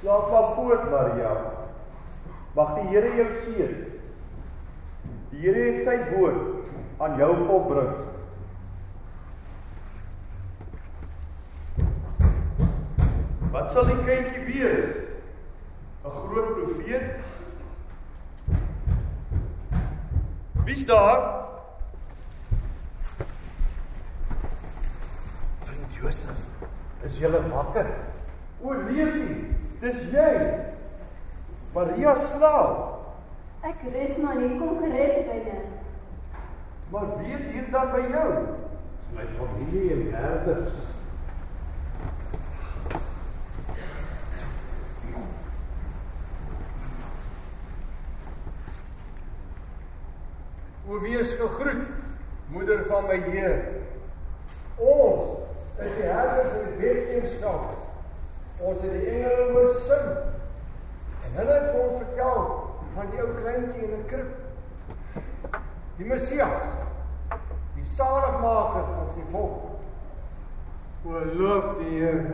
Slaap maar voort, Maria. Mag die Here jou seën. Die Here het sy woord aan jou volbring. Wat sal die kindjie wees? 'n Groot profeet? Wie's daar? Vriend Josef, is jy wakker? O, Leefie, dis jy. Maria slaap. Ek rus maar nie, kom gerus binne. Maar wie is hier dan by jou? Dis my familie en herders. O wees gegroet, moeder van my Heer. Ons is die herders in Bethlehemstad. Ons het die engele hoor sing. En hulle het vir ons vertel van die ou kleintjie in 'n krib. Die Messias. Die saligmaker van sy volk. O loof die Heer.